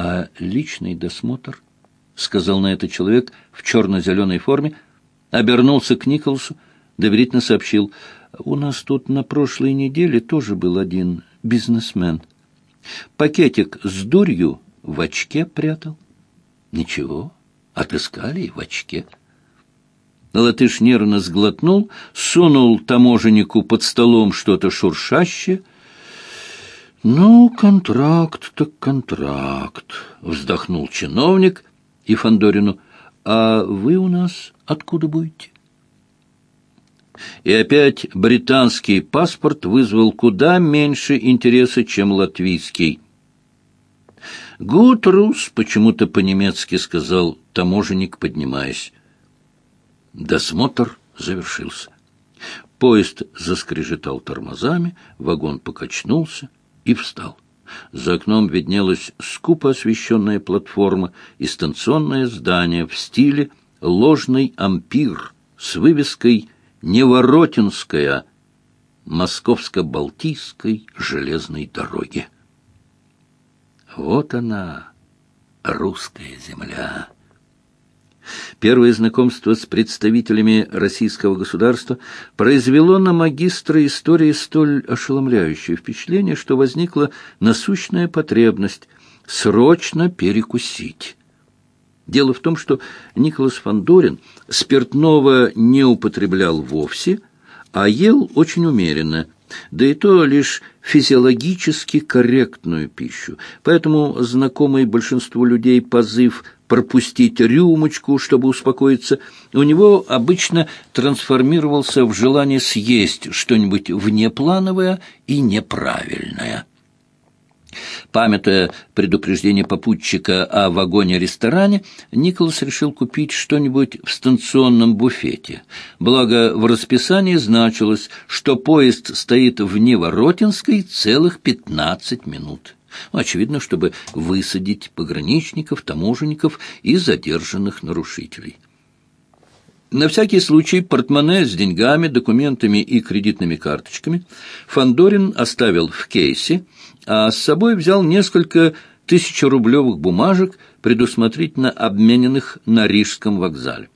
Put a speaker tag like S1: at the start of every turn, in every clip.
S1: А личный досмотр, — сказал на это человек в черно-зеленой форме, обернулся к Николасу, доверительно сообщил, — у нас тут на прошлой неделе тоже был один бизнесмен. Пакетик с дурью в очке прятал. Ничего, отыскали и в очке. Латыш нервно сглотнул, сунул таможеннику под столом что-то шуршащее. «Ну, контракт так контракт», — вздохнул чиновник и Фандорину. «А вы у нас откуда будете?» И опять британский паспорт вызвал куда меньше интереса, чем латвийский. «Гутрус», — почему-то по-немецки сказал таможенник, поднимаясь. Досмотр завершился. Поезд заскрежетал тормозами, вагон покачнулся и встал. За окном виднелась скупо освещенная платформа и станционное здание в стиле «Ложный ампир» с вывеской «Неворотинская» Московско-Балтийской железной дороги. Вот она, русская земля. Первое знакомство с представителями российского государства произвело на магистра истории столь ошеломляющее впечатление, что возникла насущная потребность срочно перекусить. Дело в том, что Николас Фандорин спиртного не употреблял вовсе, а ел очень умеренно – да и то лишь физиологически корректную пищу. Поэтому знакомый большинству людей позыв пропустить рюмочку, чтобы успокоиться, у него обычно трансформировался в желание съесть что-нибудь внеплановое и неправильное. Памятуя предупреждение попутчика о вагоне-ресторане, Николас решил купить что-нибудь в станционном буфете. Благо, в расписании значилось, что поезд стоит в Неворотинской целых пятнадцать минут. Очевидно, чтобы высадить пограничников, таможенников и задержанных нарушителей. На всякий случай портмоне с деньгами, документами и кредитными карточками Фандорин оставил в кейсе, а с собой взял несколько тысячерублевых бумажек, предусмотрительно обмененных на Рижском вокзале.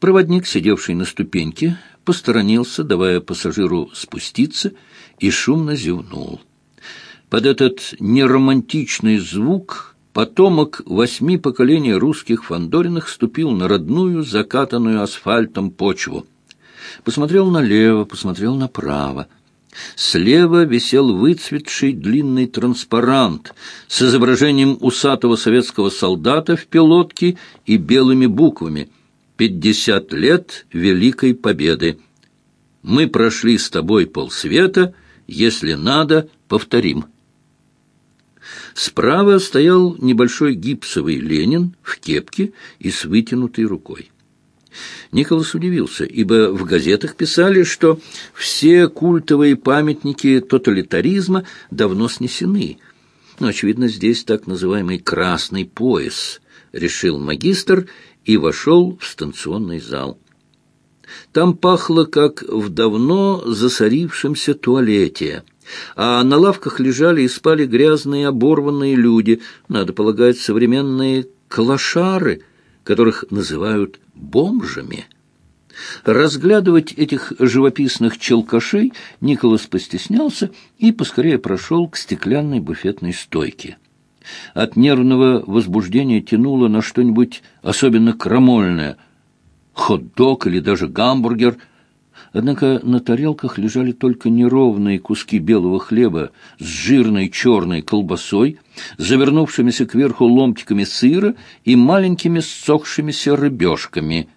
S1: Проводник, сидевший на ступеньке, посторонился, давая пассажиру спуститься, и шумно зевнул. Под этот неромантичный звук потомок восьми поколений русских Фандориных ступил на родную, закатанную асфальтом почву. Посмотрел налево, посмотрел направо. Слева висел выцветший длинный транспарант с изображением усатого советского солдата в пилотке и белыми буквами «Пятьдесят лет Великой Победы». «Мы прошли с тобой полсвета, если надо, повторим». Справа стоял небольшой гипсовый Ленин в кепке и с вытянутой рукой. Николас удивился, ибо в газетах писали, что все культовые памятники тоталитаризма давно снесены. Но, очевидно, здесь так называемый «красный пояс», — решил магистр и вошел в станционный зал. Там пахло, как в давно засорившемся туалете — а на лавках лежали и спали грязные оборванные люди, надо полагать, современные клошары, которых называют бомжами. Разглядывать этих живописных челкашей Николас постеснялся и поскорее прошел к стеклянной буфетной стойке. От нервного возбуждения тянуло на что-нибудь особенно крамольное — хот-дог или даже гамбургер — Однако на тарелках лежали только неровные куски белого хлеба с жирной черной колбасой, завернувшимися кверху ломтиками сыра и маленькими ссохшимися рыбешками.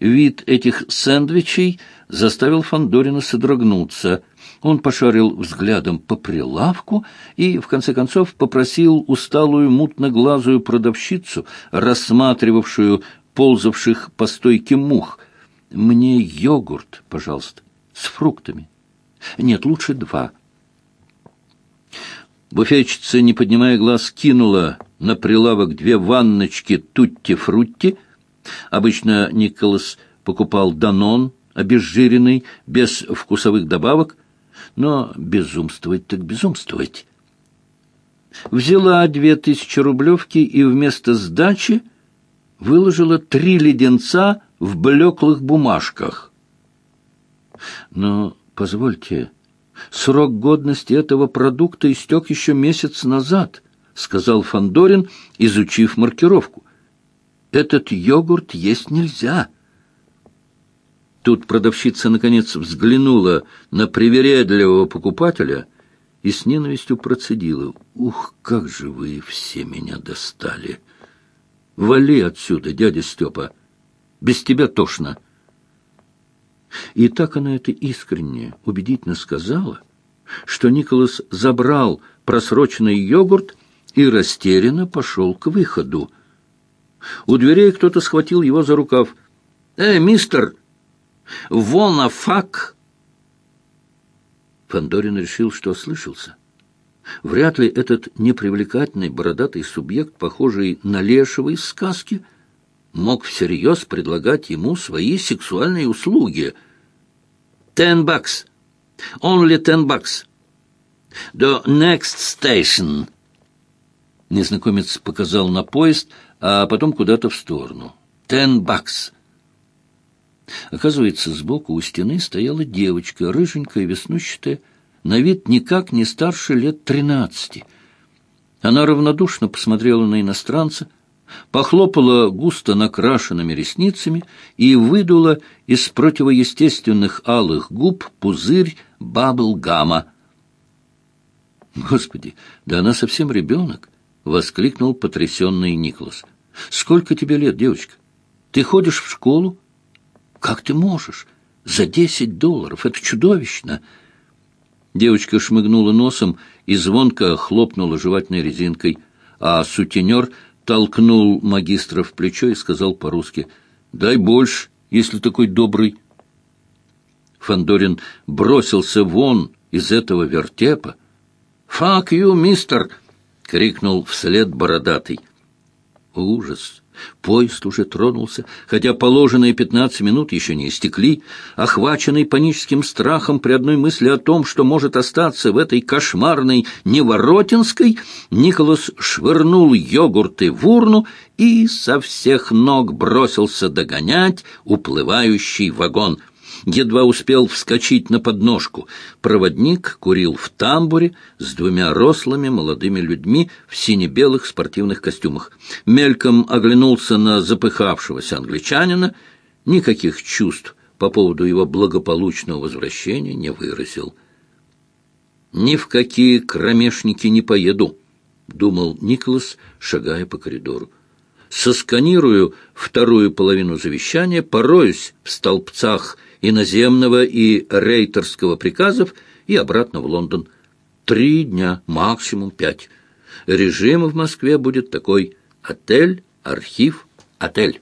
S1: Вид этих сэндвичей заставил Фандорина содрогнуться. Он пошарил взглядом по прилавку и, в конце концов, попросил усталую мутноглазую продавщицу, рассматривавшую ползавших по стойке мух, мне йогурт, пожалуйста, с фруктами. Нет, лучше два. Буфетчица, не поднимая глаз, кинула на прилавок две ванночки тутти-фрутти. Обычно Николас покупал данон, обезжиренный, без вкусовых добавок, но безумствовать так безумствовать. взяла две тысячи рублевки и вместо сдачи выложила три леденца в блеклых бумажках. Но, позвольте, срок годности этого продукта истек еще месяц назад, сказал Фандорин, изучив маркировку. Этот йогурт есть нельзя. Тут продавщица, наконец, взглянула на привередливого покупателя и с ненавистью процедила. «Ух, как же вы все меня достали! Вали отсюда, дядя Степа! Без тебя тошно!» И так она это искренне, убедительно сказала, что Николас забрал просроченный йогурт и растерянно пошел к выходу. У дверей кто-то схватил его за рукав. «Эй, мистер!» Вон фак. Фандорин решил, что ослышался. Вряд ли этот непривлекательный бородатый субъект, похожий на лешего из сказки, мог всерьез предлагать ему свои сексуальные услуги. «Ten bucks. Only ten bucks. The next station». Незнакомец показал на поезд, а потом куда-то в сторону. «Ten bucks. Оказывается, сбоку у стены стояла девочка, рыженькая, веснущатая, на вид никак не старше лет тринадцати. Она равнодушно посмотрела на иностранца, похлопала густо накрашенными ресницами и выдула из противоестественных алых губ пузырь бабл-гама. «Господи, да она совсем ребенок!» — воскликнул потрясенный Николас. «Сколько тебе лет, девочка? Ты ходишь в школу?» Как ты можешь? За десять долларов. Это чудовищно. Девочка шмыгнула носом и звонко хлопнула жевательной резинкой, а сутенер толкнул магистра в плечо и сказал по-русски «Дай больше, если такой добрый». Фандорин бросился вон из этого вертепа. «Фак ю, мистер!» — крикнул вслед бородатый. Ужас! Поезд уже тронулся, хотя положенные пятнадцать минут еще не истекли. Охваченный паническим страхом при одной мысли о том, что может остаться в этой кошмарной Неворотинской, Николас швырнул йогурты в урну и со всех ног бросился догонять уплывающий вагон — едва успел вскочить на подножку. Проводник курил в тамбуре с двумя рослыми молодыми людьми в сине-белых спортивных костюмах. Мельком оглянулся на запыхавшегося англичанина. Никаких чувств по поводу его благополучного возвращения не выразил. «Ни в какие кромешники не поеду», — думал Николас, шагая по коридору сосканирую вторую половину завещания, пороюсь в столбцах иноземного и рейтерского приказов и обратно в Лондон. Три дня, максимум пять. Режим в Москве будет такой отель, архив, отель.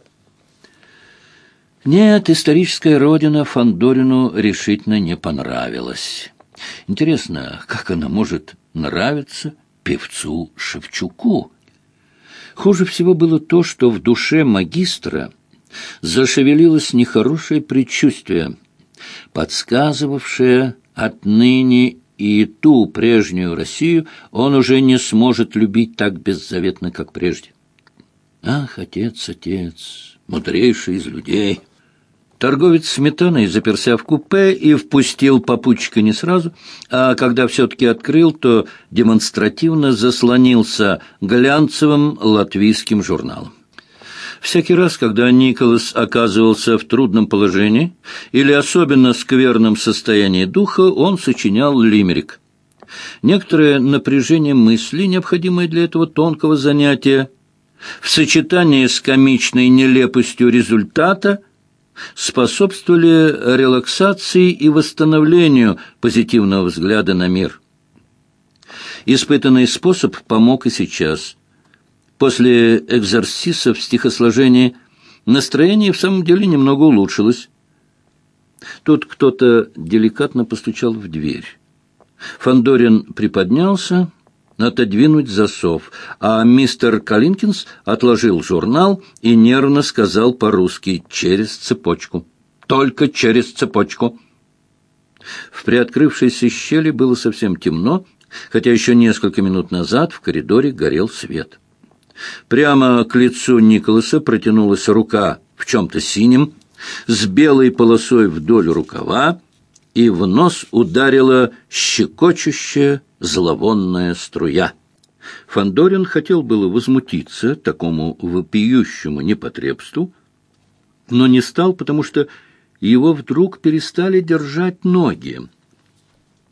S1: Нет, историческая родина Фандорину решительно не понравилась. Интересно, как она может нравиться певцу Шевчуку? Хуже всего было то, что в душе магистра зашевелилось нехорошее предчувствие, подсказывавшее отныне и ту прежнюю Россию он уже не сможет любить так беззаветно, как прежде. Ах, отец, отец, мудрейший из людей! Торговец сметаной заперся в купе и впустил попутчика не сразу, а когда все-таки открыл, то демонстративно заслонился глянцевым латвийским журналом. Всякий раз, когда Николас оказывался в трудном положении или особенно скверном состоянии духа, он сочинял лимерик. Некоторое напряжение мысли, необходимое для этого тонкого занятия, в сочетании с комичной нелепостью результата способствовали релаксации и восстановлению позитивного взгляда на мир. Испытанный способ помог и сейчас – После экзорсиса в стихосложении настроение в самом деле немного улучшилось. Тут кто-то деликатно постучал в дверь. Фандорин приподнялся, отодвинуть засов, а мистер Калинкинс отложил журнал и нервно сказал по-русски «через цепочку». «Только через цепочку». В приоткрывшейся щели было совсем темно, хотя еще несколько минут назад в коридоре горел свет. Прямо к лицу Николаса протянулась рука в чем-то синем, с белой полосой вдоль рукава, и в нос ударила щекочущая зловонная струя. Фандорин хотел было возмутиться такому вопиющему непотребству, но не стал, потому что его вдруг перестали держать ноги.